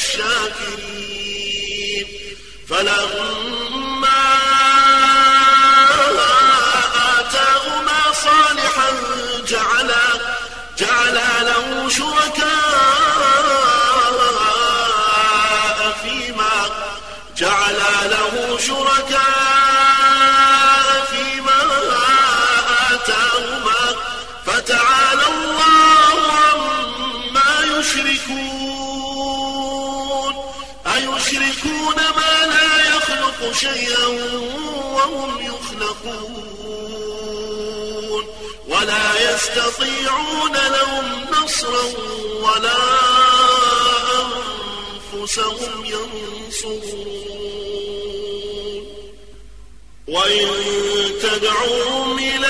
الشاكرين. فلما آتاهما صالحا جعلا جعلا له شركاء فيما جعلا له شركاء أيشركون ما لا يخلق شيئا وهم يخلقون ولا يستطيعون لهم نصرا ولا أنفسهم ينصرون. وإن تدعوهم إلى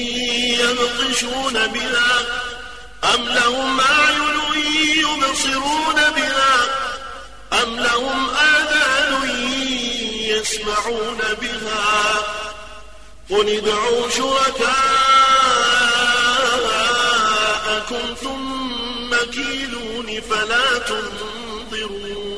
يبطشون بها أم لهم أعين يبصرون بها أم لهم آذان يسمعون بها قل ادعوا شركاءكم ثم كيلون فلا تنظرون